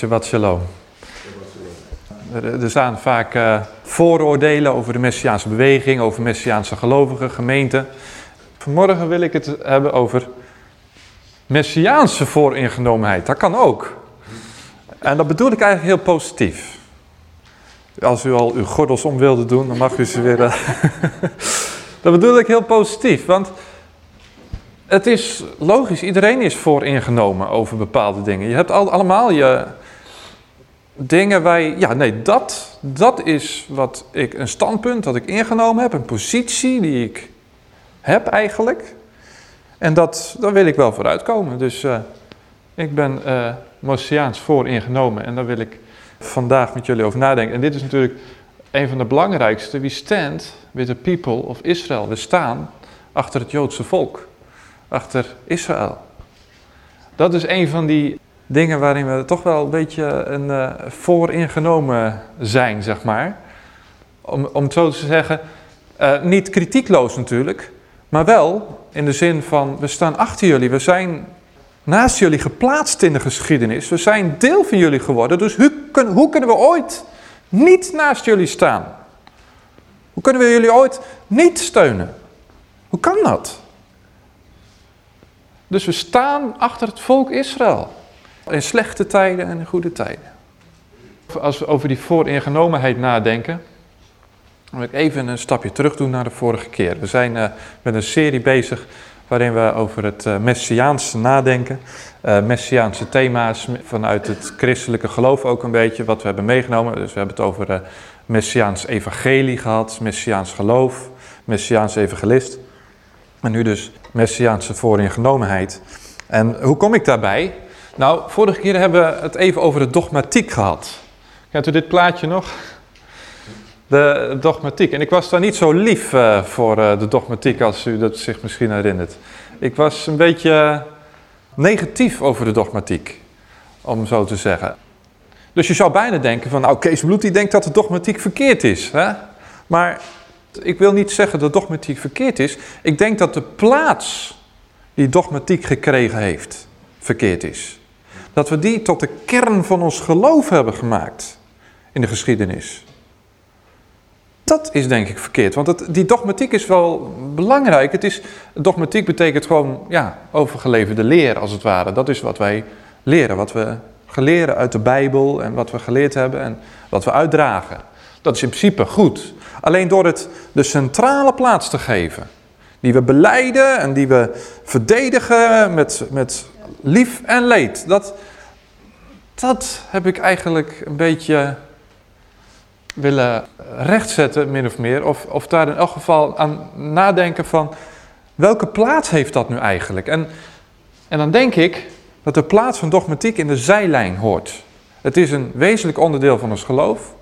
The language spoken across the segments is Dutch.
Shabbat shalom. Er, staan vaak uh, vooroordelen over de Messiaanse beweging, over Messiaanse gelovigen, gemeenten. Vanmorgen wil ik het hebben over Messiaanse vooringenomenheid. Dat kan ook. En dat bedoel ik eigenlijk heel positief. Als u al uw gordels om wilde doen, dan mag u ze weer... Uh, dat bedoel ik heel positief, want het is logisch, iedereen is vooringenomen over bepaalde dingen. Je hebt al, allemaal je dingen je, ja nee, dat, dat is wat ik, een standpunt dat ik ingenomen heb, een positie die ik heb eigenlijk. En dat, daar wil ik wel vooruitkomen. Dus uh, ik ben uh, Messiaans vooringenomen en daar wil ik vandaag met jullie over nadenken. En dit is natuurlijk een van de belangrijkste. We stand with the people of Israel. We staan achter het Joodse volk achter Israël. Dat is een van die dingen waarin we toch wel een beetje een, uh, vooringenomen zijn, zeg maar. Om, om het zo te zeggen, uh, niet kritiekloos natuurlijk, maar wel in de zin van we staan achter jullie, we zijn naast jullie geplaatst in de geschiedenis, we zijn deel van jullie geworden, dus hoe, hoe kunnen we ooit niet naast jullie staan? Hoe kunnen we jullie ooit niet steunen? Hoe kan dat? Dus we staan achter het volk Israël. In slechte tijden en in goede tijden. Als we over die vooringenomenheid nadenken, wil ik even een stapje terug doen naar de vorige keer. We zijn uh, met een serie bezig waarin we over het uh, Messiaanse nadenken. Uh, Messiaanse thema's vanuit het christelijke geloof ook een beetje, wat we hebben meegenomen. Dus we hebben het over Messiaans evangelie gehad, Messiaans geloof, Messiaans evangelist. En nu dus Messiaanse vooringenomenheid. En hoe kom ik daarbij? Nou, vorige keer hebben we het even over de dogmatiek gehad. Kent u dit plaatje nog? De dogmatiek. En ik was daar niet zo lief uh, voor uh, de dogmatiek als u dat zich misschien herinnert. Ik was een beetje negatief over de dogmatiek, om zo te zeggen. Dus je zou bijna denken van, nou Kees Bloed die denkt dat de dogmatiek verkeerd is. Hè? Maar ik wil niet zeggen dat dogmatiek verkeerd is. Ik denk dat de plaats die dogmatiek gekregen heeft, verkeerd is. Dat we die tot de kern van ons geloof hebben gemaakt in de geschiedenis. Dat is denk ik verkeerd, want het, die dogmatiek is wel belangrijk. Het is, dogmatiek betekent gewoon ja, overgeleverde leer als het ware. Dat is wat wij leren, wat we geleren uit de Bijbel en wat we geleerd hebben en wat we uitdragen. Dat is in principe goed. Alleen door het de centrale plaats te geven, die we beleiden en die we verdedigen met, met lief en leed. Dat, dat heb ik eigenlijk een beetje willen rechtzetten, min of meer. Of, of daar in elk geval aan nadenken van, welke plaats heeft dat nu eigenlijk? En, en dan denk ik dat de plaats van dogmatiek in de zijlijn hoort. Het is een wezenlijk onderdeel van ons geloof.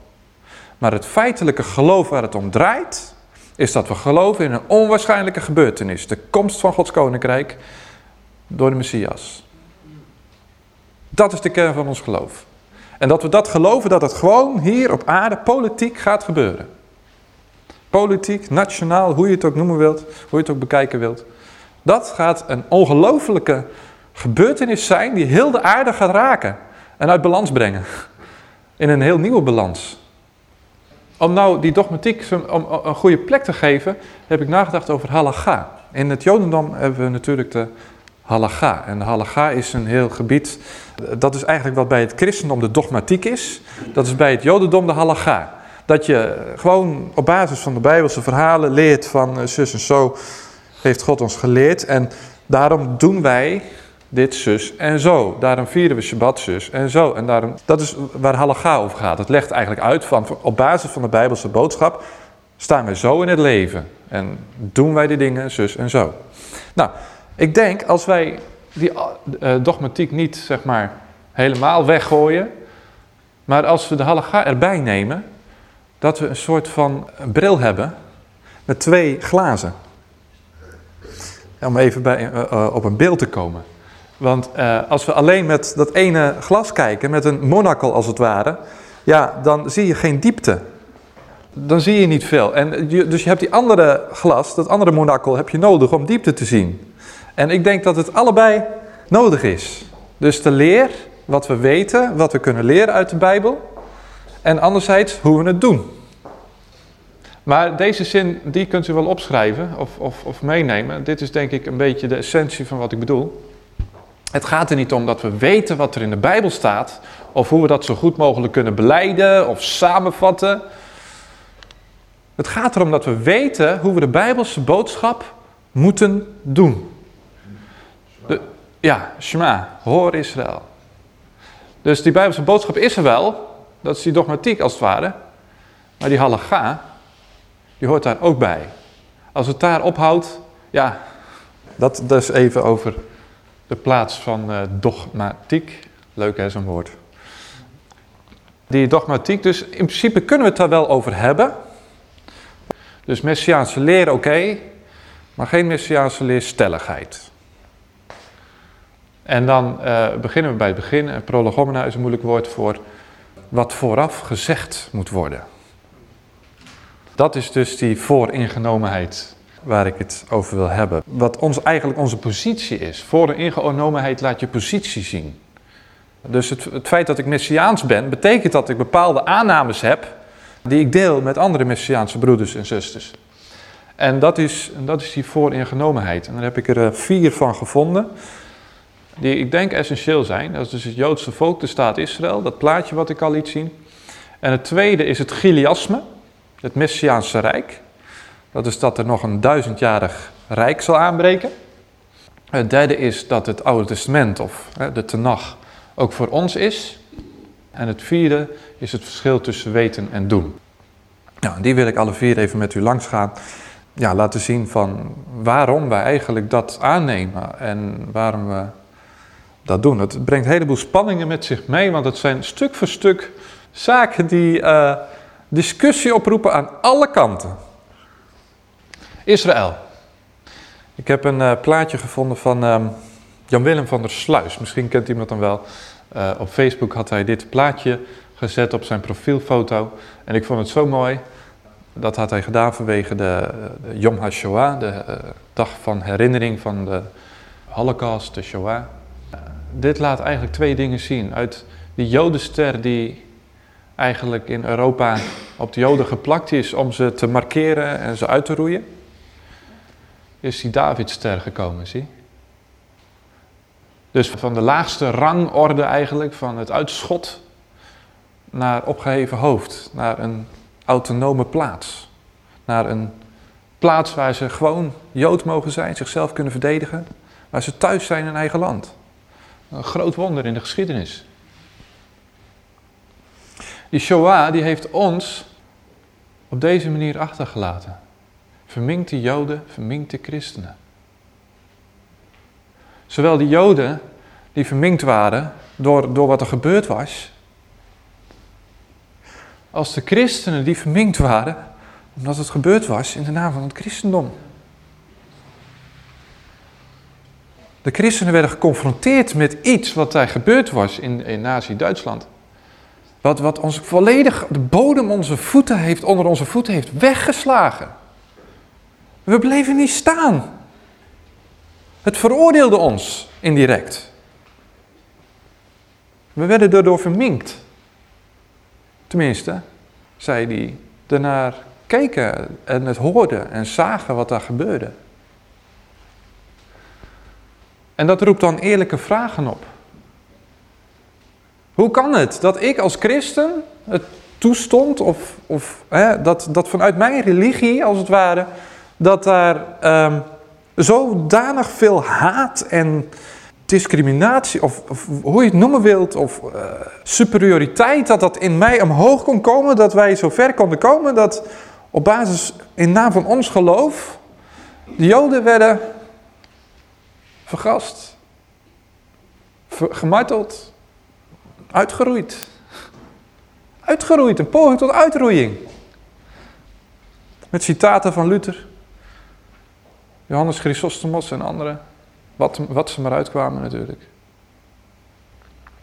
Maar het feitelijke geloof waar het om draait, is dat we geloven in een onwaarschijnlijke gebeurtenis. De komst van Gods koninkrijk door de Messias. Dat is de kern van ons geloof. En dat we dat geloven dat het gewoon hier op aarde politiek gaat gebeuren. Politiek, nationaal, hoe je het ook noemen wilt, hoe je het ook bekijken wilt. Dat gaat een ongelofelijke gebeurtenis zijn die heel de aarde gaat raken en uit balans brengen. In een heel nieuwe balans. Om nou die dogmatiek om een goede plek te geven, heb ik nagedacht over halacha. In het jodendom hebben we natuurlijk de halacha. En halacha is een heel gebied, dat is eigenlijk wat bij het christendom de dogmatiek is. Dat is bij het jodendom de halacha. Dat je gewoon op basis van de bijbelse verhalen leert van eh, zus en zo heeft God ons geleerd. En daarom doen wij dit zus en zo. Daarom vieren we Shabbat zus en zo. En daarom, dat is waar Halacha over gaat. Het legt eigenlijk uit van op basis van de Bijbelse boodschap staan we zo in het leven. En doen wij die dingen zus en zo. Nou, ik denk als wij die uh, dogmatiek niet zeg maar helemaal weggooien. Maar als we de Halacha erbij nemen. Dat we een soort van bril hebben met twee glazen. Om even bij, uh, uh, op een beeld te komen. Want als we alleen met dat ene glas kijken, met een monocle als het ware, ja, dan zie je geen diepte. Dan zie je niet veel. En dus je hebt die andere glas, dat andere monocle, heb je nodig om diepte te zien. En ik denk dat het allebei nodig is. Dus de leer wat we weten, wat we kunnen leren uit de Bijbel. En anderzijds hoe we het doen. Maar deze zin, die kunt u wel opschrijven of, of, of meenemen. Dit is denk ik een beetje de essentie van wat ik bedoel. Het gaat er niet om dat we weten wat er in de Bijbel staat, of hoe we dat zo goed mogelijk kunnen beleiden of samenvatten. Het gaat erom dat we weten hoe we de Bijbelse boodschap moeten doen. Ja, Shema, hoor Israël. Dus die Bijbelse boodschap is er wel, dat is die dogmatiek als het ware, maar die halacha, die hoort daar ook bij. Als het daar ophoudt, ja, dat dus even over de plaats van uh, dogmatiek. Leuk hè, zo'n woord. Die dogmatiek, dus in principe kunnen we het daar wel over hebben. Dus messiaanse leer, oké, maar geen messiaanse leerstelligheid. En dan uh, beginnen we bij het begin. En prolegomena is een moeilijk woord voor wat vooraf gezegd moet worden. Dat is dus die vooringenomenheid waar ik het over wil hebben. Wat ons, eigenlijk onze positie is. Voor ingenomenheid laat je positie zien. Dus het, het feit dat ik messiaans ben, betekent dat ik bepaalde aannames heb die ik deel met andere messiaanse broeders en zusters. En dat is, dat is die vooringenomenheid. En daar heb ik er eh, vier van gevonden, die ik denk essentieel zijn. Dat is dus het Joodse volk, de staat Israël, dat plaatje wat ik al liet zien. En het tweede is het Giliasme, het Messiaanse Rijk. Dat is dat er nog een duizendjarig rijk zal aanbreken. Het derde is dat het Oude Testament, of de Tenach, ook voor ons is. En het vierde is het verschil tussen weten en doen. Nou, die wil ik alle vier even met u langs gaan. Ja, laten zien van waarom wij eigenlijk dat aannemen en waarom we dat doen. Het brengt een heleboel spanningen met zich mee, want het zijn stuk voor stuk zaken die uh, discussie oproepen aan alle kanten. Israël. Ik heb een uh, plaatje gevonden van um, Jan-Willem van der Sluis. Misschien kent iemand hem wel. Uh, op Facebook had hij dit plaatje gezet op zijn profielfoto. En ik vond het zo mooi. Dat had hij gedaan vanwege de, de Yom HaShoah, de dag van herinnering van de Holocaust, de Shoah. Dit laat eigenlijk twee dingen zien. Uit die Jodenster die eigenlijk in Europa op de Joden geplakt is om ze te markeren en ze uit te roeien is die Davidster gekomen, zie. Dus van de laagste rangorde eigenlijk, van het uitschot, naar opgeheven hoofd, naar een autonome plaats. Naar een plaats waar ze gewoon Jood mogen zijn, zichzelf kunnen verdedigen, waar ze thuis zijn in eigen land. Een groot wonder in de geschiedenis. Die Shoah die heeft ons op deze manier achtergelaten. Verminkt de Joden, verminkt de christenen. Zowel de Joden die verminkt waren door, door wat er gebeurd was, als de christenen die verminkt waren omdat het gebeurd was in de naam van het christendom. De christenen werden geconfronteerd met iets wat daar gebeurd was in, in Nazi-Duitsland. Wat, wat ons volledig de bodem onze voeten heeft, onder onze voeten heeft weggeslagen. We bleven niet staan. Het veroordeelde ons indirect. We werden daardoor verminkt. Tenminste, zij die ernaar keken en het hoorden en zagen wat daar gebeurde. En dat roept dan eerlijke vragen op. Hoe kan het dat ik als christen het toestond, of, of hè, dat, dat vanuit mijn religie als het ware, dat daar um, zodanig veel haat en discriminatie, of, of, hoe je het noemen wilt, of uh, superioriteit, dat dat in mij omhoog kon komen, dat wij zo ver konden komen, dat op basis, in naam van ons geloof, de Joden werden vergast, ver, gemarteld, uitgeroeid. Uitgeroeid, een poging tot uitroeiing. Met citaten van Luther. Johannes Chrysostomos en anderen. Wat, wat ze maar uitkwamen natuurlijk.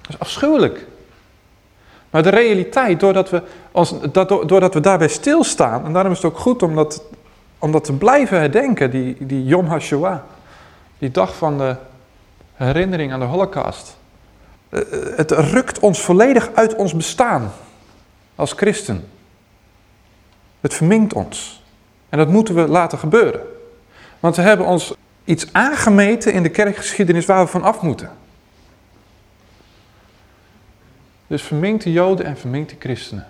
Dat is afschuwelijk. Maar de realiteit, doordat we, dat, doordat we daarbij stilstaan, en daarom is het ook goed om dat, om dat te blijven herdenken, die, die Yom HaShoah, die dag van de herinnering aan de Holocaust. eh, het rukt ons volledig uit ons bestaan als christen. Het verminkt ons. En dat moeten we laten gebeuren. Want we hebben ons iets aangemeten in de kerkgeschiedenis waar we van af moeten. Dus verminkt de joden en verminkt de christenen.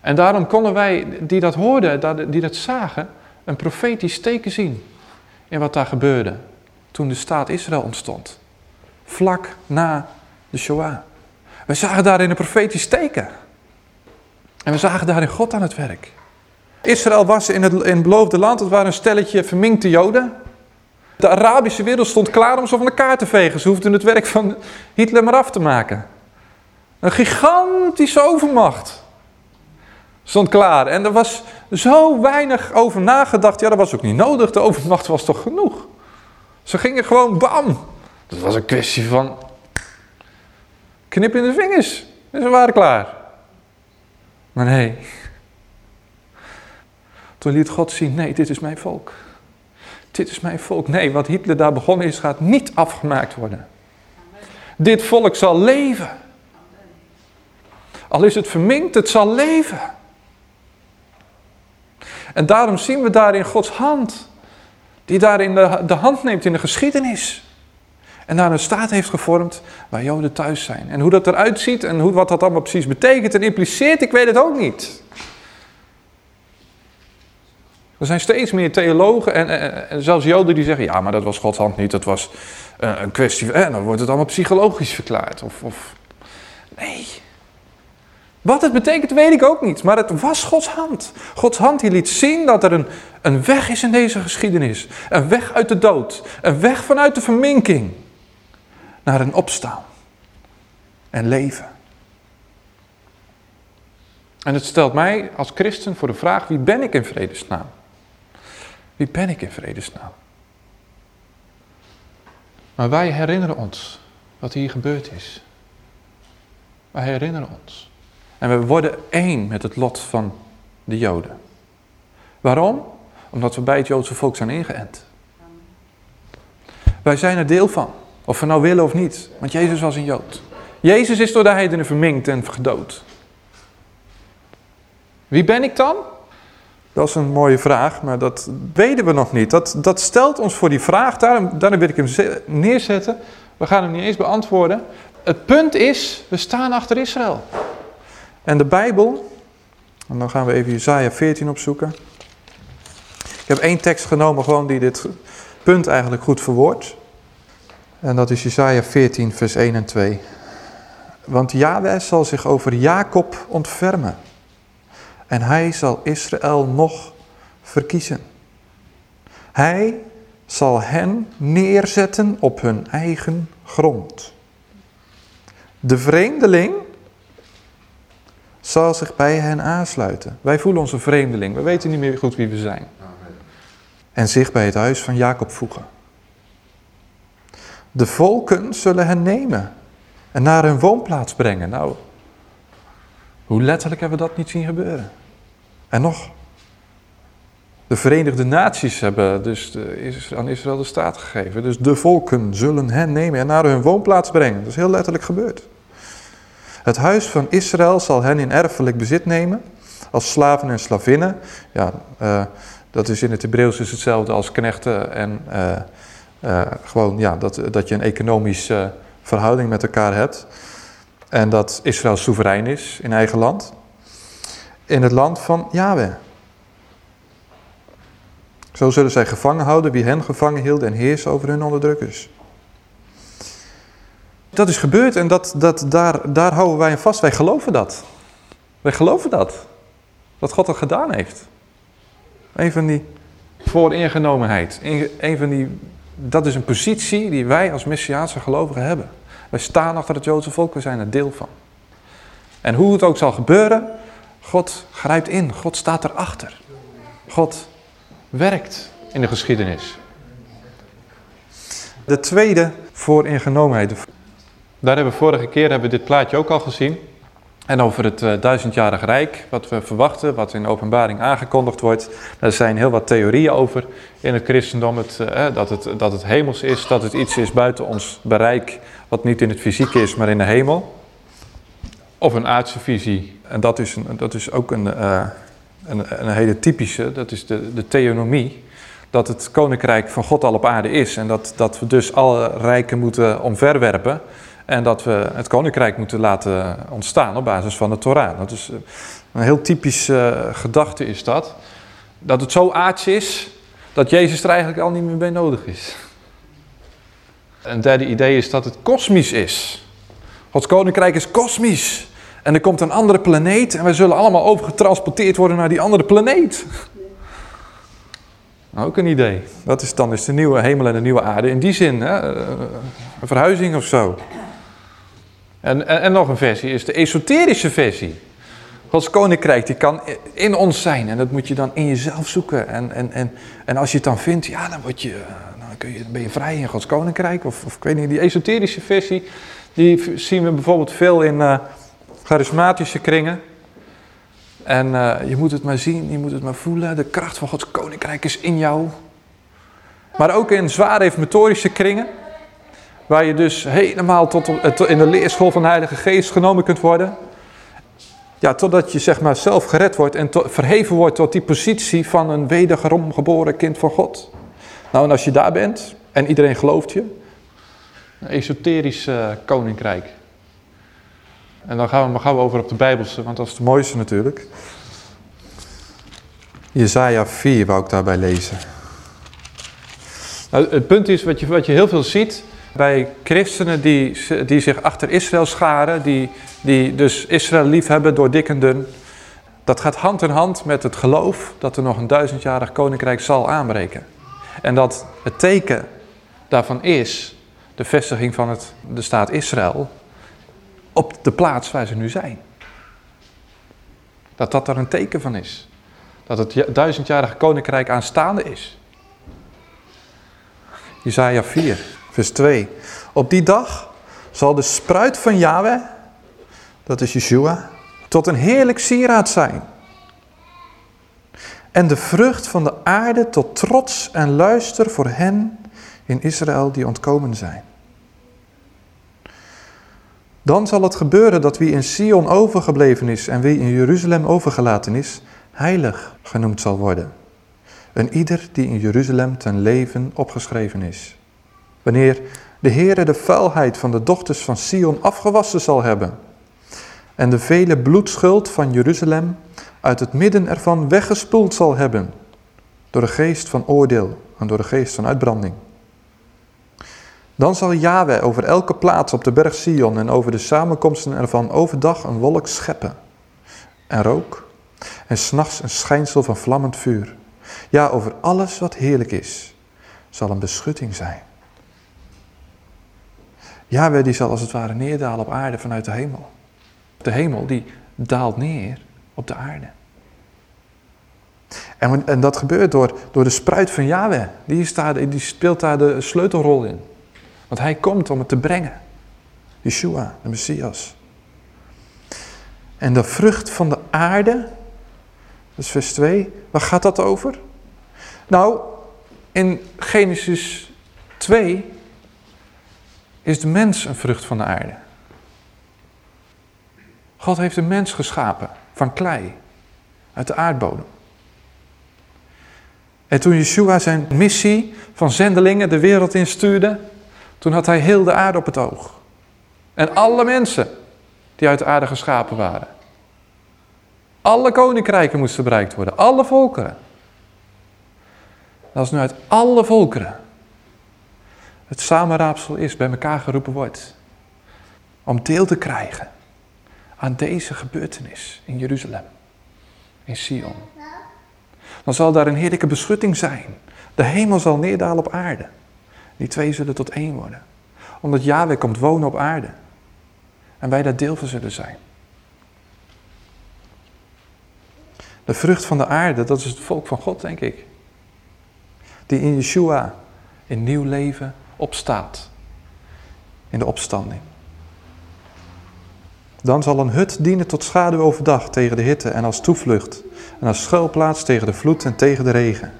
En daarom konden wij, die dat hoorden, die dat zagen, een profetisch teken zien in wat daar gebeurde toen de staat Israël ontstond. Vlak na de Shoah. We zagen daarin een profetisch teken. En we zagen daarin God aan het werk. Israël was in het, in het beloofde land, het waren een stelletje verminkte joden. De Arabische wereld stond klaar om ze van de kaart te vegen. Ze hoefden het werk van Hitler maar af te maken. Een gigantische overmacht stond klaar. En er was zo weinig over nagedacht. Ja, dat was ook niet nodig. De overmacht was toch genoeg. Ze gingen gewoon bam. Dat was een kwestie van knip in de vingers. En ze waren klaar. Maar nee. Toen liet God zien, nee, dit is mijn volk. Dit is mijn volk. Nee, wat Hitler daar begonnen is, gaat niet afgemaakt worden. Dit volk zal leven. Al is het verminkt, het zal leven. En daarom zien we daarin Gods hand. Die daarin de, de hand neemt in de geschiedenis. En daar een staat heeft gevormd waar Joden thuis zijn. En hoe dat eruit ziet en hoe, wat dat allemaal precies betekent en impliceert, ik weet het ook niet. Er zijn steeds meer theologen en, zelfs Joden die zeggen, ja, maar dat was Gods hand niet, dat was uh, een kwestie, en dan wordt het allemaal psychologisch verklaard. Of, of, nee. Wat het betekent weet ik ook niet, maar het was Gods hand. Gods hand die liet zien dat er een, een weg is in deze geschiedenis. Een weg uit de dood, een weg vanuit de verminking naar een opstaan en leven. En het stelt mij als christen voor de vraag, wie ben ik in vredesnaam? Wie ben ik in vredesnaam? Maar wij herinneren ons wat hier gebeurd is. Wij herinneren ons. En we worden één met het lot van de Joden. Waarom? Omdat we bij het Joodse volk zijn ingeënt. Wij zijn er deel van. Of we nou willen of niet. Want Jezus was een Jood. Jezus is door de heidenen verminkt en gedood. Wie ben ik dan? Dat is een mooie vraag, maar dat weten we nog niet. Dat, dat stelt ons voor die vraag, daarom, daarom wil ik hem neerzetten. We gaan hem niet eens beantwoorden. Het punt is, we staan achter Israël. En de Bijbel, en dan gaan we even Isaiah 14 opzoeken. Ik heb één tekst genomen gewoon die dit punt eigenlijk goed verwoordt. En dat is Isaiah 14 vers 1 en 2. Want Yahweh zal zich over Jacob ontfermen. En hij zal Israël nog verkiezen. Hij zal hen neerzetten op hun eigen grond. De vreemdeling zal zich bij hen aansluiten. Wij voelen ons een vreemdeling. We weten niet meer goed wie we zijn. En zich bij het huis van Jacob voegen. De volken zullen hen nemen en naar hun woonplaats brengen. Nou, hoe letterlijk hebben we dat niet zien gebeuren? En nog, de Verenigde Naties hebben dus aan Israël de staat gegeven. Dus de volken zullen hen nemen en naar hun woonplaats brengen. Dat is heel letterlijk gebeurd. Het huis van Israël zal hen in erfelijk bezit nemen als slaven en slavinnen. Ja, uh, dat is in het Hebreeuws is hetzelfde als knechten en uh, uh, gewoon ja, dat, dat je een economische verhouding met elkaar hebt. En dat Israël soeverein is in eigen land. In het land van Yahweh. Zo zullen zij gevangen houden wie hen gevangen hielden en heersen over hun onderdrukkers. Dat is gebeurd en dat, dat, daar, daar houden wij aan vast. Wij geloven dat. Wij geloven dat. Dat God dat gedaan heeft. Een van die vooringenomenheid. Een van die, dat is een positie die wij als Messiaanse gelovigen hebben. Wij staan achter het Joodse volk, we zijn er deel van. En hoe het ook zal gebeuren, God grijpt in. God staat erachter. God werkt in de geschiedenis. De tweede vooringenomenheid. Daar hebben we vorige keer hebben we dit plaatje ook al gezien. En over het uh, duizendjarig rijk, wat we verwachten, wat in openbaring aangekondigd wordt. Daar zijn heel wat theorieën over in het christendom. Het, uh, dat, het, dat het hemels is, dat het iets is buiten ons bereik, wat niet in het fysieke is, maar in de hemel. Of een aardse visie. En dat is, een, dat is ook een, uh, een, een, hele typische, dat is de, de theonomie. Dat het koninkrijk van God al op aarde is. En dat, dat we dus alle rijken moeten omverwerpen. En dat we het koninkrijk moeten laten ontstaan op basis van de Torah. Dat is een heel typische gedachte is dat. Dat het zo aards is, dat Jezus er eigenlijk al niet meer bij nodig is. Een derde idee is dat het kosmisch is. Gods koninkrijk is kosmisch. En er komt een andere planeet en wij zullen allemaal overgetransporteerd worden naar die andere planeet. Ook een idee. Dat is dan is de nieuwe hemel en de nieuwe aarde. In die zin, hè, een verhuizing of zo. En, en, en, nog een versie is de esoterische versie. Gods koninkrijk die kan in ons zijn en dat moet je dan in jezelf zoeken. En, en, en, en als je het dan vindt, ja, dan, word je, dan, kun je, ben je vrij in Gods koninkrijk. Of, of ik weet niet, die esoterische versie, die zien we bijvoorbeeld veel in uh, charismatische kringen. En uh, je moet het maar zien, je moet het maar voelen. De kracht van Gods koninkrijk is in jou. Maar ook in zwaar reformatorische kringen. Waar je dus helemaal tot in de leerschool van de Heilige Geest genomen kunt worden. Ja, totdat je zeg maar zelf gered wordt en verheven wordt tot die positie van een wederom geboren kind van God. Nou, en als je daar bent en iedereen gelooft je, een esoterisch uh, koninkrijk. En dan gaan we maar gauw over op de Bijbelse, want dat is het mooiste natuurlijk. Jezaja 4 wou ik daarbij lezen. Nou, het punt is, wat je, wat je heel veel ziet, bij christenen die, die zich achter Israël scharen, die, die dus Israël liefhebben door dik en dun. Dat gaat hand in hand met het geloof dat er nog een duizendjarig koninkrijk zal aanbreken. En dat het teken daarvan is de vestiging van het, de staat Israël op de plaats waar ze nu zijn. Dat dat er een teken van is. Dat het duizendjarige koninkrijk aanstaande is. Isaiah 4. Vers 2. Op die dag zal de spruit van Yahweh, dat is Yeshua, tot een heerlijk sieraad zijn. En de vrucht van de aarde tot trots en luister voor hen in Israël die ontkomen zijn. Dan zal het gebeuren dat wie in Sion overgebleven is en wie in Jeruzalem overgelaten is, heilig genoemd zal worden. En ieder die in Jeruzalem ten leven opgeschreven is. Wanneer de Heere de vuilheid van de dochters van Sion afgewassen zal hebben en de vele bloedschuld van Jeruzalem uit het midden ervan weggespoeld zal hebben door de geest van oordeel en door de geest van uitbranding. Dan zal Yahweh over elke plaats op de berg Sion en over de samenkomsten ervan overdag een wolk scheppen en rook en s'nachts een schijnsel van vlammend vuur. Ja, over alles wat heerlijk is zal een beschutting zijn. Yahweh die zal als het ware neerdalen op aarde vanuit de hemel. De hemel die daalt neer op de aarde. En, en dat gebeurt door, door de spruit van Yahweh. Die, die speelt daar de sleutelrol in. Want hij komt om het te brengen. Yeshua, de Messias. En de vrucht van de aarde, dat is vers 2, waar gaat dat over? Nou, in Genesis 2 is de mens een vrucht van de aarde. God heeft een mens geschapen van klei, uit de aardbodem. En toen Yeshua zijn missie van zendelingen de wereld instuurde, toen had hij heel de aarde op het oog. En alle mensen die uit de aarde geschapen waren. Alle koninkrijken moesten bereikt worden, alle volkeren. Dat is nu uit alle volkeren het samenraapsel is, bij elkaar geroepen wordt. Om deel te krijgen aan deze gebeurtenis in Jeruzalem, in Sion. Dan zal daar een heerlijke beschutting zijn. De hemel zal neerdalen op aarde. Die twee zullen tot één worden. Omdat Yahweh komt wonen op aarde. En wij daar deel van zullen zijn. De vrucht van de aarde, dat is het volk van God, denk ik. Die in Yeshua in nieuw leven opstaat in de opstanding. Dan zal een hut dienen tot schaduw overdag tegen de hitte en als toevlucht. En als schuilplaats tegen de vloed en tegen de regen.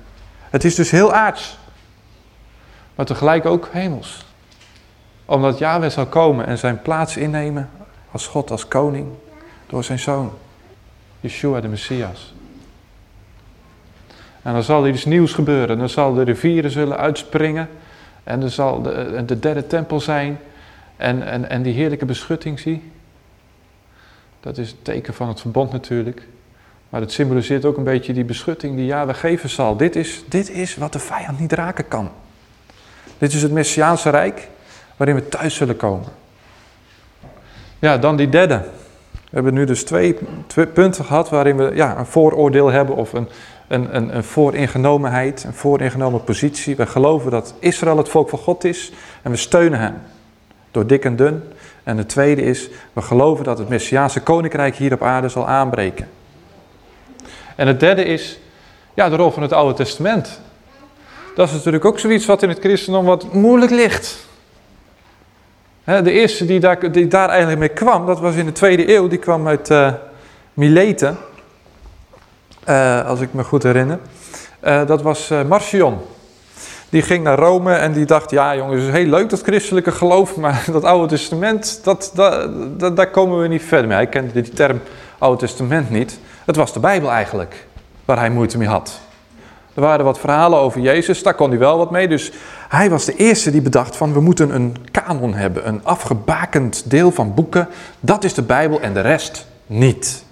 Het is dus heel aards. Maar tegelijk ook hemels. Omdat Yahweh zal komen en zijn plaats innemen als God, als koning. Door zijn zoon. Yeshua de Messias. En dan zal er iets nieuws gebeuren. Dan zal de rivieren zullen uitspringen. En er zal de, de derde tempel zijn. En, en, en die heerlijke beschutting, zie. Dat is het teken van het verbond natuurlijk. Maar het symboliseert ook een beetje die beschutting die Yahweh geven zal. Dit is, dit is wat de vijand niet raken kan. Dit is het Messiaanse Rijk waarin we thuis zullen komen. Ja, dan die derde. We hebben nu dus twee, twee punten gehad waarin we ja, een vooroordeel hebben of een, een, een, een vooringenomenheid, een vooringenomen positie. We geloven dat Israël het volk van God is en we steunen hem door dik en dun. En de tweede is, we geloven dat het Messiaanse koninkrijk hier op aarde zal aanbreken. En het derde is, ja, de rol van het Oude Testament. Dat is natuurlijk ook zoiets wat in het christendom wat moeilijk ligt. De eerste die daar, die daar eigenlijk mee kwam, dat was in de tweede eeuw, die kwam uit uh, Mileten. Uh, als ik me goed herinner. Uh, dat was Marcion. Die ging naar Rome en die dacht, ja jongens, het is heel leuk dat christelijke geloof, maar dat Oude Testament, dat, daar komen we niet verder mee. Hij kende die term Oude Testament niet. Het was de Bijbel eigenlijk, waar hij moeite mee had. Er waren wat verhalen over Jezus, daar kon hij wel wat mee. Dus hij was de eerste die bedacht van we moeten een kanon hebben, een afgebakend deel van boeken. Dat is de Bijbel en de rest niet.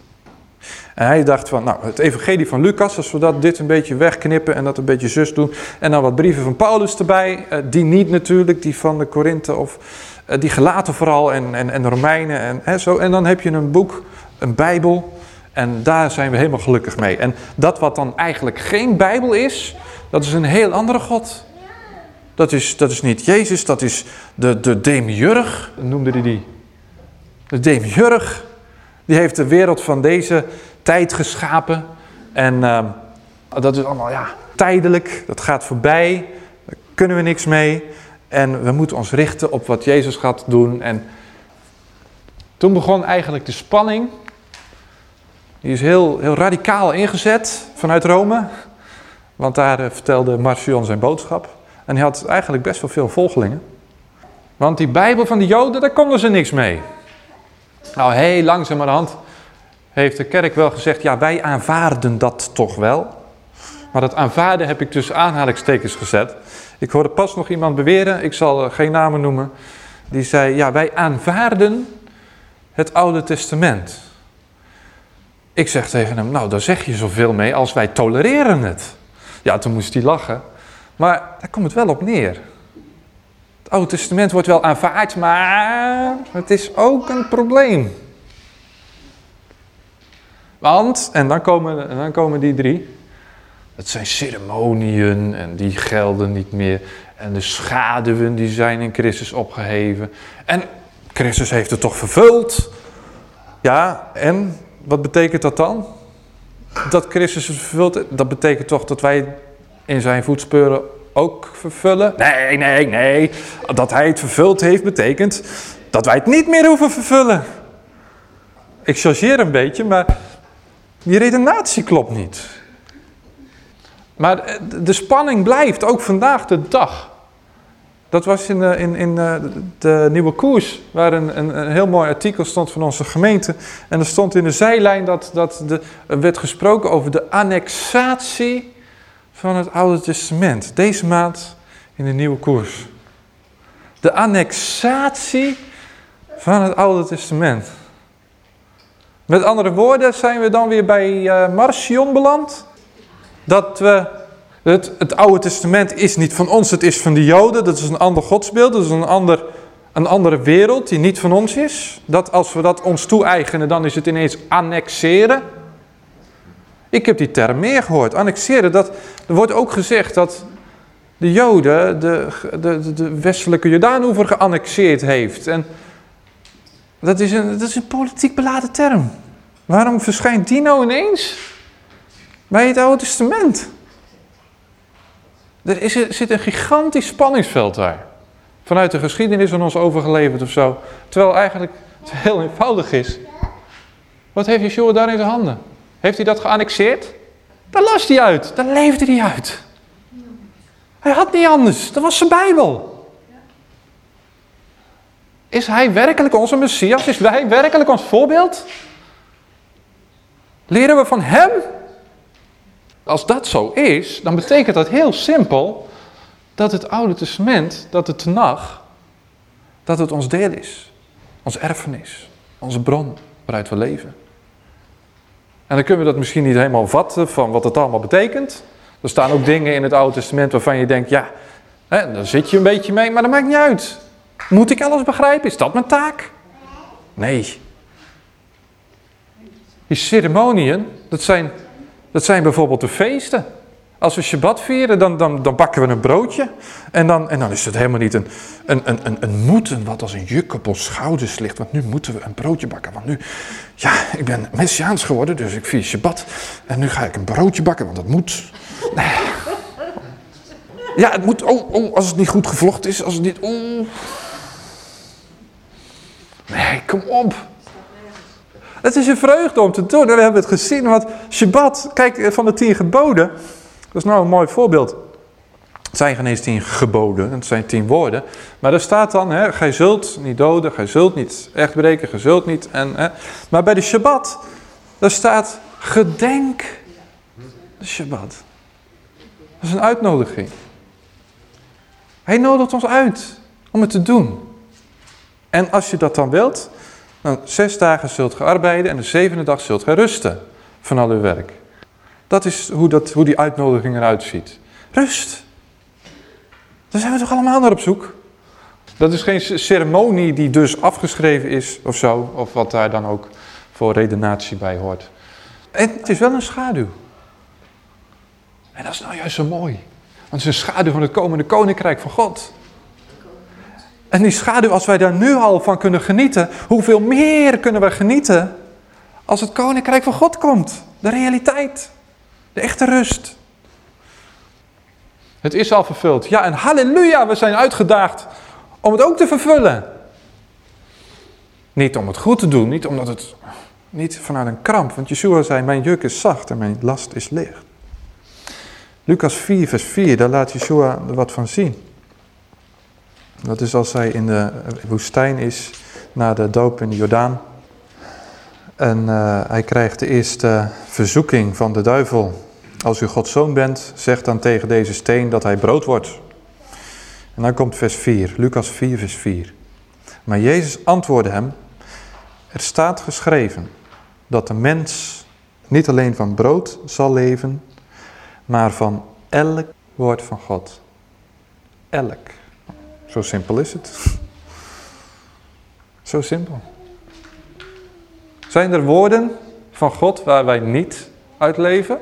En hij dacht van, nou, het evangelie van Lucas, als we dat dit een beetje wegknippen en dat een beetje zus doen. En dan wat brieven van Paulus erbij, eh, die niet natuurlijk, die van de Korinthe of eh, die gelaten vooral en, en, en de Romeinen en hè, zo. En dan heb je een boek, een Bijbel en daar zijn we helemaal gelukkig mee. En dat wat dan eigenlijk geen Bijbel is, dat is een heel andere God. Dat is, dat is niet Jezus, dat is de, de demiurg, noemde hij die. De demiurg, die heeft de wereld van deze tijd geschapen. En uh, dat is allemaal ja, tijdelijk, dat gaat voorbij, daar kunnen we niks mee. En we moeten ons richten op wat Jezus gaat doen. En toen begon eigenlijk de spanning die is heel, heel radicaal ingezet vanuit Rome. Want daar uh, vertelde Marcion zijn boodschap. En hij had eigenlijk best wel veel volgelingen. Want die Bijbel van de Joden, daar konden ze niks mee. Nou, heel langzamerhand heeft de kerk wel gezegd, ja, wij aanvaarden dat toch wel. Maar dat aanvaarden heb ik tussen aanhalingstekens gezet. Ik hoorde pas nog iemand beweren, ik zal uh, geen namen noemen, die zei, ja, wij aanvaarden het Oude Testament. Ik zeg tegen hem, nou daar zeg je zoveel mee als wij tolereren het. Ja, toen moest hij lachen. Maar daar komt het wel op neer. Het Oude Testament wordt wel aanvaard, maar het is ook een probleem. Want, en dan komen, en dan komen die drie. Het zijn ceremonieën en die gelden niet meer. En de schaduwen die zijn in Christus opgeheven. En Christus heeft het toch vervuld. Ja, en wat betekent dat dan? Dat Christus het vervult, dat betekent toch dat wij in zijn voetspeuren ook vervullen? Nee, nee, nee. Dat hij het vervuld heeft betekent dat wij het niet meer hoeven vervullen. Ik chargeer een beetje, maar die redenatie klopt niet. Maar de spanning blijft, ook vandaag de dag. Dat was in, de, in, in eh, de Nieuwe Koers, waar een, een, een, heel mooi artikel stond van onze gemeente. En er stond in de zijlijn dat, dat de, er werd gesproken over de annexatie van het Oude Testament. Deze maand in de Nieuwe Koers. De annexatie van het Oude Testament. Met andere woorden zijn we dan weer bij uh, Marcion beland. Dat we het, het Oude Testament is niet van ons, het is van de Joden. Dat is een ander godsbeeld, dat is een, ander, een andere wereld die niet van ons is. Dat als we dat ons toe-eigenen, dan is het ineens annexeren. Ik heb die term meer gehoord, annexeren. Dat, er wordt ook gezegd dat de Joden de, de, de westelijke Jordaanoever geannexeerd heeft. En dat is, een, dat is een politiek beladen term. Waarom verschijnt die nou ineens bij het Oude Testament? Er, is, zit een gigantisch spanningsveld daar. Vanuit de geschiedenis van ons overgeleverd of zo. Terwijl eigenlijk het heel eenvoudig is. Wat heeft Yeshua daar in zijn handen? Heeft hij dat geannexeerd? Daar las hij uit, daar leefde hij uit. Hij had niet anders, dat was zijn Bijbel. Is hij werkelijk onze Messias? Is hij werkelijk ons voorbeeld? Leren we van hem? Als dat zo is, dan betekent dat heel simpel dat het Oude Testament, dat het Tenach, dat het ons deel is. Ons erfenis, onze bron waaruit we leven. En dan kunnen we dat misschien niet helemaal vatten van wat het allemaal betekent. Er staan ook dingen in het Oude Testament waarvan je denkt, ja, hè, daar zit je een beetje mee, maar dat maakt niet uit. Moet ik alles begrijpen? Is dat mijn taak? Nee. Die ceremoniën, dat zijn, dat zijn bijvoorbeeld de feesten. Als we Shabbat vieren, dan, dan, dan bakken we een broodje. En dan, en dan is het helemaal niet een, een, een, een, een moeten wat als een juk op ons schouders ligt. Want nu moeten we een broodje bakken. Want nu, ja, ik ben messiaans geworden, dus ik vier Shabbat. En nu ga ik een broodje bakken, want dat moet. Ja, het moet, oh, oh, als het niet goed gevlocht is, als het niet, oh. Nee, kom op. Het is een vreugde om te doen. We hebben het gezien, want Shabbat, kijk, van de tien geboden, dat is nou een mooi voorbeeld. Het zijn geen eens tien geboden, het zijn tien woorden. Maar er staat dan, hè, gij zult niet doden, gij zult niet echt breken, gij zult niet. En, hè. Maar bij de Shabbat, daar staat gedenk de Shabbat. Dat is een uitnodiging. Hij nodigt ons uit om het te doen. En als je dat dan wilt, dan zes dagen zult ge arbeiden en de zevende dag zult ge rusten van al uw werk. Dat is hoe, dat, hoe die uitnodiging eruit ziet. Rust. Daar zijn we toch allemaal naar op zoek? Dat is geen ceremonie die dus afgeschreven is of zo, of wat daar dan ook voor redenatie bij hoort. En het is wel een schaduw. En dat is nou juist zo mooi. Want het is een schaduw van het komende koninkrijk van God. En die schaduw, als wij daar nu al van kunnen genieten, hoeveel meer kunnen we genieten als het koninkrijk van God komt? De realiteit. De echte rust. Het is al vervuld. Ja, en halleluja, we zijn uitgedaagd om het ook te vervullen. Niet om het goed te doen, niet omdat het, niet vanuit een kramp. Want Yeshua zei, mijn juk is zacht en mijn last is licht. Lucas 4, vers 4, daar laat Yeshua wat van zien. Dat is als hij in de woestijn is, na de doop in de Jordaan. En uh, hij krijgt de eerste verzoeking van de duivel. Als u Gods zoon bent, zeg dan tegen deze steen dat hij brood wordt. En dan komt vers 4, Lucas 4, vers 4. Maar Jezus antwoordde hem, er staat geschreven dat de mens niet alleen van brood zal leven, maar van elk woord van God. Elk. Zo simpel is het. Zo simpel. Zijn er woorden van God waar wij niet uit leven?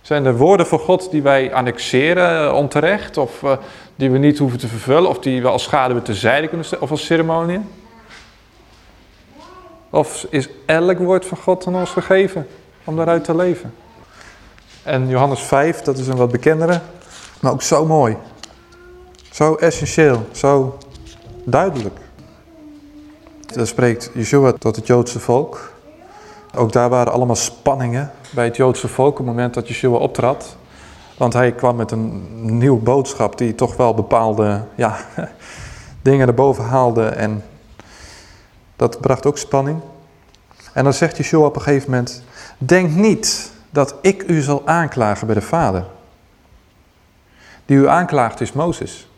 Zijn er woorden van God die wij annexeren eh, onterecht? Of uh, die we niet hoeven te vervullen? Of die we als schaduw zijde kunnen stellen? Of als ceremonie? Of is elk woord van God aan ons gegeven om daaruit te leven? En Johannes 5, dat is een wat bekendere, maar ook zo mooi. Zo essentieel, zo duidelijk. Daar spreekt Yeshua tot het Joodse volk. Ook daar waren allemaal spanningen bij het Joodse volk op het moment dat Yeshua optrad. Want hij kwam met een nieuwe boodschap die toch wel bepaalde ja, dingen erboven haalde. En dat bracht ook spanning. En dan zegt Yeshua op een gegeven moment, denk niet dat ik u zal aanklagen bij de Vader. Die u aanklaagt is Mozes.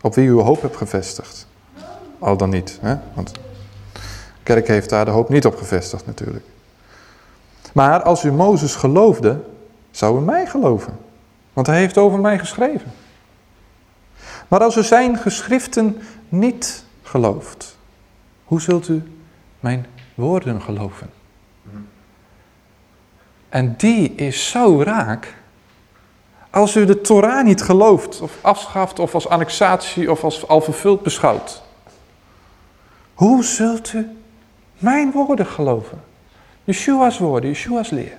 Op wie u uw hoop hebt gevestigd. Al dan niet, hè? want de kerk heeft daar de hoop niet op gevestigd natuurlijk. Maar als u Mozes geloofde, zou u mij geloven. Want hij heeft over mij geschreven. Maar als u zijn geschriften niet gelooft, hoe zult u mijn woorden geloven? En die is zo raak. Als u de Torah niet gelooft, of afschaft, of als annexatie, of als al vervuld beschouwt. Hoe zult u mijn woorden geloven? Yeshua's woorden, Yeshua's leer.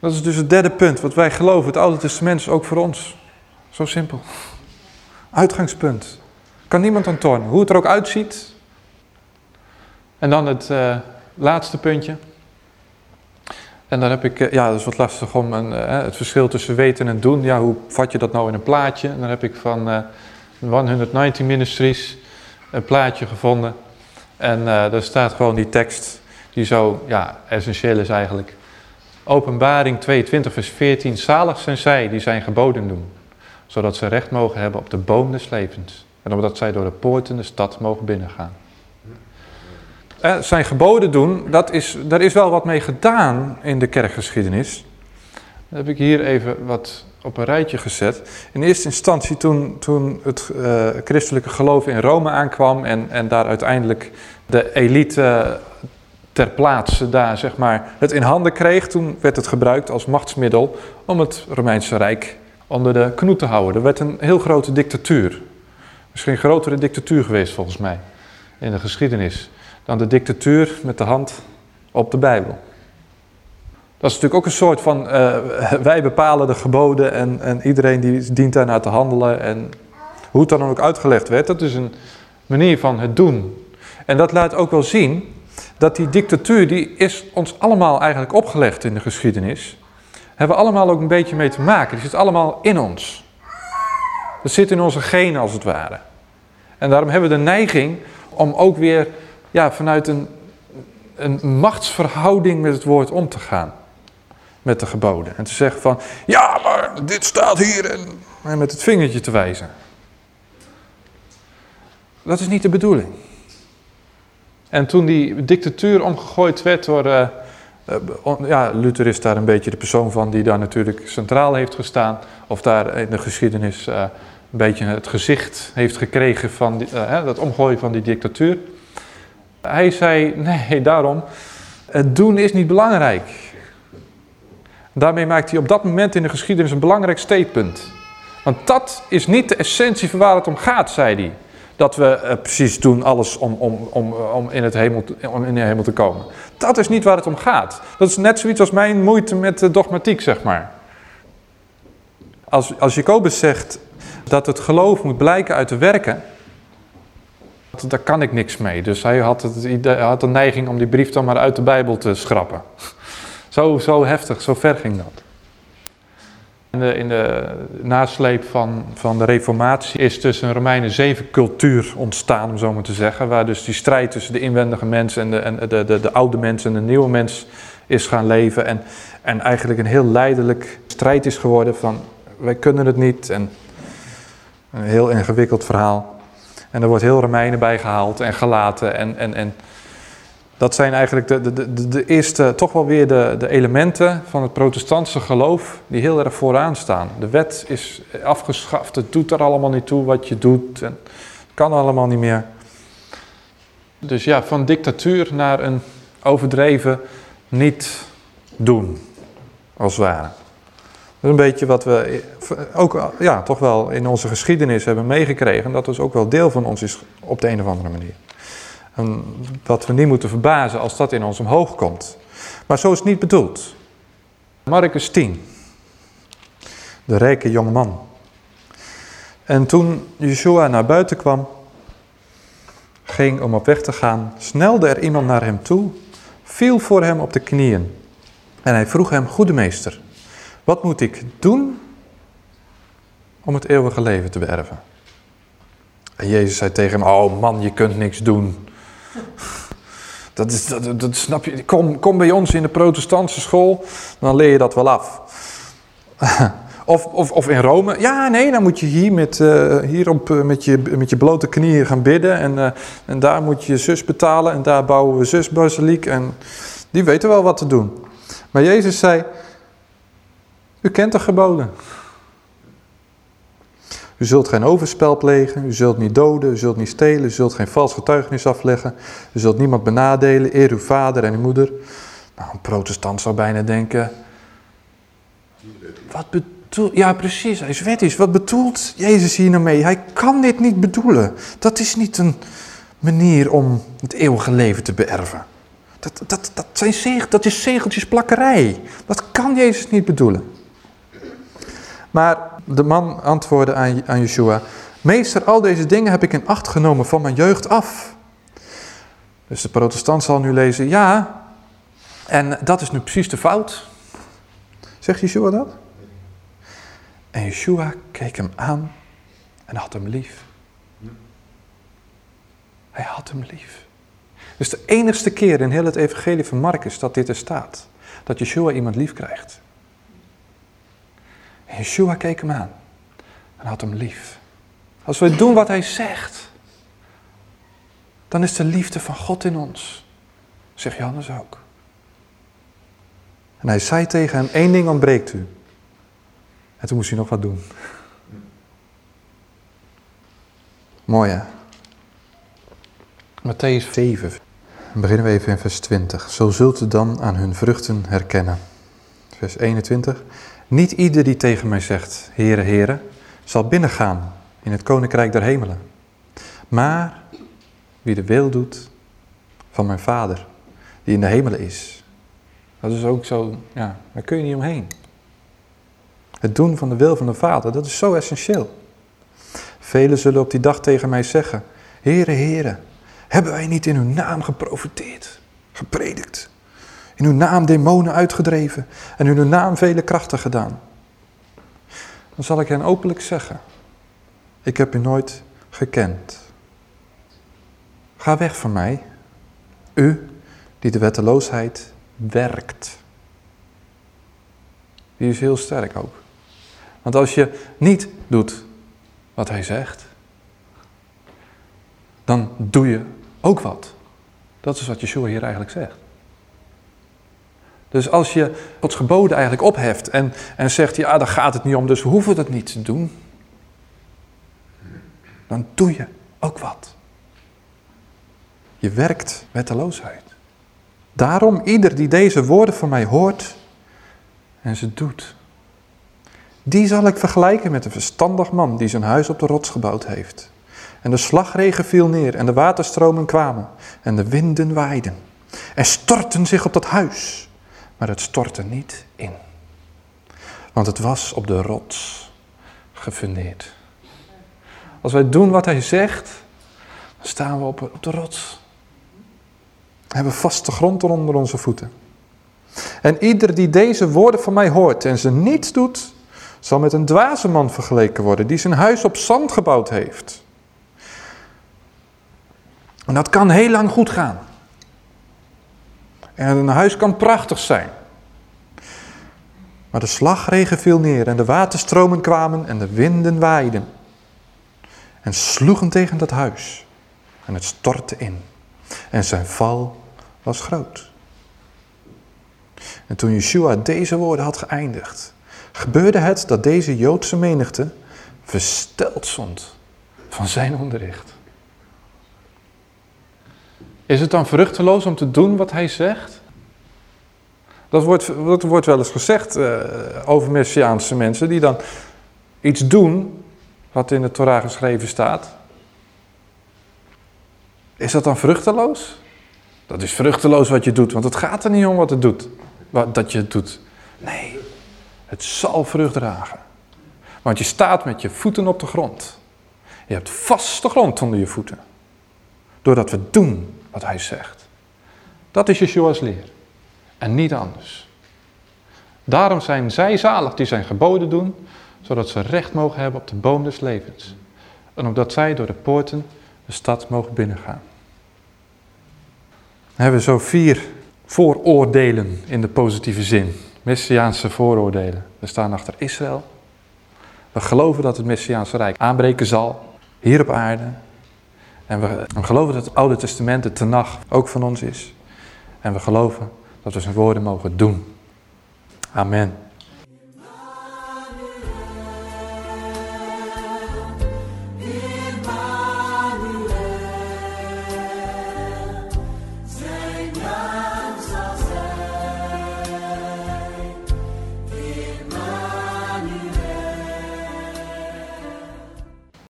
Dat is dus het derde punt, wat wij geloven. Het Oude Testament is ook voor ons. Zo simpel. Uitgangspunt. Kan niemand aan tornen, hoe het er ook uitziet. En dan het uh, laatste puntje. En dan heb ik, uh, ja, dat is wat lastig om een, uh, het verschil tussen weten en doen. Ja, hoe vat je dat nou in een plaatje? En dan heb ik van 190 Ministries een plaatje gevonden. En daar staat gewoon die tekst die zo ja, essentieel is eigenlijk. Openbaring 22 vers 14. Zalig zijn zij die zijn geboden doen, zodat ze recht mogen hebben op de boom des levens. En omdat zij door de poorten de stad mogen binnengaan. Eh, zijn geboden doen, dat is, daar is wel wat mee gedaan in de kerkgeschiedenis. Dat heb ik hier even wat op een rijtje gezet. In eerste instantie toen, toen het uh, christelijke geloof in Rome aankwam en, en daar uiteindelijk de elite ter plaatse daar zeg maar het in handen kreeg, toen werd het gebruikt als machtsmiddel om het Romeinse Rijk onder de knoet te houden. Er werd een heel grote dictatuur. Misschien een grotere dictatuur geweest volgens mij in de geschiedenis dan de dictatuur met de hand op de Bijbel. Dat is natuurlijk ook een soort van, uh, wij bepalen de geboden en, en iedereen die dient daarnaar te handelen. En hoe het dan ook uitgelegd werd, dat is een manier van het doen. En dat laat ook wel zien dat die dictatuur, die is ons allemaal eigenlijk opgelegd in de geschiedenis. Hebben we allemaal ook een beetje mee te maken. Die zit allemaal in ons. Dat zit in onze genen als het ware. En daarom hebben we de neiging om ook weer ja, vanuit een, een machtsverhouding met het woord om te gaan. Met de geboden. En te zeggen van, ja maar dit staat hier en, met het vingertje te wijzen. Dat is niet de bedoeling. En toen die dictatuur omgegooid werd door... Uh, ja, Luther is daar een beetje de persoon van die daar natuurlijk centraal heeft gestaan. Of daar in de geschiedenis uh, een beetje het gezicht heeft gekregen van die, dat omgooien van die dictatuur. Hij zei, nee, daarom, het doen is niet belangrijk. Daarmee maakt hij op dat moment in de geschiedenis een belangrijk statement. Want dat is niet de essentie van waar het om gaat, zei hij dat we uh, precies doen alles om, om, om, om, in het hemel, om in de hemel te komen. Dat is niet waar het om gaat. Dat is net zoiets als mijn moeite met de dogmatiek, zeg maar. Als, als Jacobus zegt dat het geloof moet blijken uit de werken, daar kan ik niks mee. Dus hij had, het, hij had de neiging om die brief dan maar uit de Bijbel te schrappen. Zo, zo heftig, zo ver ging dat. In de, in de nasleep van, van de reformatie is tussen Romeinen zeven cultuur ontstaan, om zo maar te zeggen. Waar dus die strijd tussen de inwendige mens en de, en de, de, de oude mens en de nieuwe mens is gaan leven. En, en eigenlijk een heel leidelijk strijd is geworden van wij kunnen het niet. En een heel ingewikkeld verhaal. En er wordt heel Romeinen bijgehaald en gelaten en, en, en dat zijn eigenlijk de, de, de, de eerste, toch wel weer de, de elementen van het protestantse geloof die heel erg vooraan staan. De wet is afgeschaft, het doet er allemaal niet toe wat je doet en het kan allemaal niet meer. Dus ja, van dictatuur naar een overdreven niet doen, als het ware. Dat is een beetje wat we ook ja, toch wel in onze geschiedenis hebben meegekregen. Dat is ook wel deel van ons is op de een of andere manier. En dat we niet moeten verbazen als dat in ons omhoog komt. Maar zo is het niet bedoeld. Marcus 10. De rijke jonge man. En toen Yeshua naar buiten kwam, ging om op weg te gaan, snelde er iemand naar hem toe, viel voor hem op de knieën. En hij vroeg hem, goede meester, wat moet ik doen om het eeuwige leven te beërven? En Jezus zei tegen hem, oh man, je kunt niks doen. Dat, is, dat, dat snap je. Kom, kom bij ons in de protestantse school, dan leer je dat wel af. Of, of, of in Rome. Ja, nee, dan moet je hier, met, uh, hier op, uh, met, je, met je blote knieën gaan bidden. En, uh, en daar moet je zus betalen. En daar bouwen we zusbasiliek. En die weten wel wat te doen. Maar Jezus zei, u kent de geboden. U zult geen overspel plegen, u zult niet doden, u zult niet stelen, u zult geen vals getuigenis afleggen, u zult niemand benadelen, eer uw vader en uw moeder. Nou, een protestant zou bijna denken, wat bedoelt, ja precies, hij is wettisch, wat bedoelt Jezus hier nou mee? Hij kan dit niet bedoelen. Dat is niet een manier om het eeuwige leven te beërven. Dat, dat, dat, zijn zeg, dat is zegeltjesplakkerij. Dat kan Jezus niet bedoelen. Maar de man antwoordde aan, aan Yeshua, Meester, al deze dingen heb ik in acht genomen van mijn jeugd af. Dus de protestant zal nu lezen, ja, en dat is nu precies de fout. Zegt Yeshua dat? En Yeshua keek hem aan en had hem lief. Hij had hem lief. Dus de enigste keer in heel het evangelie van Marcus dat dit er staat. Dat Yeshua iemand lief krijgt. En Yeshua keek hem aan en had hem lief. Als we doen wat hij zegt, dan is de liefde van God in ons. Zegt Johannes ook. En hij zei tegen hem, één ding ontbreekt u. En toen moest hij nog wat doen. Mooi hè? Matthäus 7. Dan beginnen we even in vers 20. Zo zult u dan aan hun vruchten herkennen. Vers 21. Niet ieder die tegen mij zegt, Heere, Heere, zal binnengaan in het koninkrijk der hemelen. Maar wie de wil doet van mijn Vader, die in de hemelen is. Dat is ook zo, ja, daar kun je niet omheen. Het doen van de wil van de Vader, dat is zo essentieel. Velen zullen op die dag tegen mij zeggen, Heere, Heere, hebben wij niet in uw naam geprofiteerd, gepredikt, in uw naam demonen uitgedreven en in uw naam vele krachten gedaan? Dan zal ik hen openlijk zeggen, ik heb u nooit gekend. Ga weg van mij, u die de wetteloosheid werkt. Die is heel sterk ook. Want als je niet doet wat hij zegt, dan doe je ook wat. Dat is wat Yeshua hier eigenlijk zegt. Dus als je Gods geboden eigenlijk opheft en, en zegt, ja, daar gaat het niet om, dus we hoeven het niet te doen. Dan doe je ook wat. Je werkt wetteloosheid. Daarom, ieder die deze woorden van mij hoort en ze doet, die zal ik vergelijken met een verstandig man die zijn huis op de rots gebouwd heeft. En de slagregen viel neer en de waterstromen kwamen en de winden waaiden. En stortten zich op dat huis, maar het stortte niet in. Want het was op de rots gefundeerd. Als wij doen wat hij zegt, dan staan we op, de rots. We hebben vaste grond onder onze voeten. En ieder die deze woorden van mij hoort en ze niet doet, zal met een dwaze man vergeleken worden die zijn huis op zand gebouwd heeft. En dat kan heel lang goed gaan. En een huis kan prachtig zijn. Maar de slagregen viel neer en de waterstromen kwamen en de winden waaiden. En sloegen tegen dat huis. En het stortte in. En zijn val was groot. En toen Yeshua deze woorden had geëindigd, gebeurde het dat deze Joodse menigte versteld stond van zijn onderricht. Is het dan vruchteloos om te doen wat hij zegt? Dat wordt, dat wordt wel eens gezegd uh, over Messiaanse mensen die dan iets doen wat in de Torah geschreven staat. Is dat dan vruchteloos? Dat is vruchteloos wat je doet, want het gaat er niet om wat het doet, wat, dat je het doet. Nee, het zal vrucht dragen. Want je staat met je voeten op de grond. Je hebt vaste grond onder je voeten. Doordat we doen wat hij zegt. Dat is Yeshua's leer. En niet anders. Daarom zijn zij zalig die zijn geboden doen, zodat ze recht mogen hebben op de boom des levens. En omdat zij door de poorten de stad mogen binnengaan. Dan hebben we zo vier vooroordelen in de positieve zin. Messiaanse vooroordelen. We staan achter Israël. We geloven dat het Messiaanse Rijk aanbreken zal, hier op aarde. En we, geloven dat het Oude Testament, de Tenach, ook van ons is. En we geloven dat we zijn woorden mogen doen. Amen.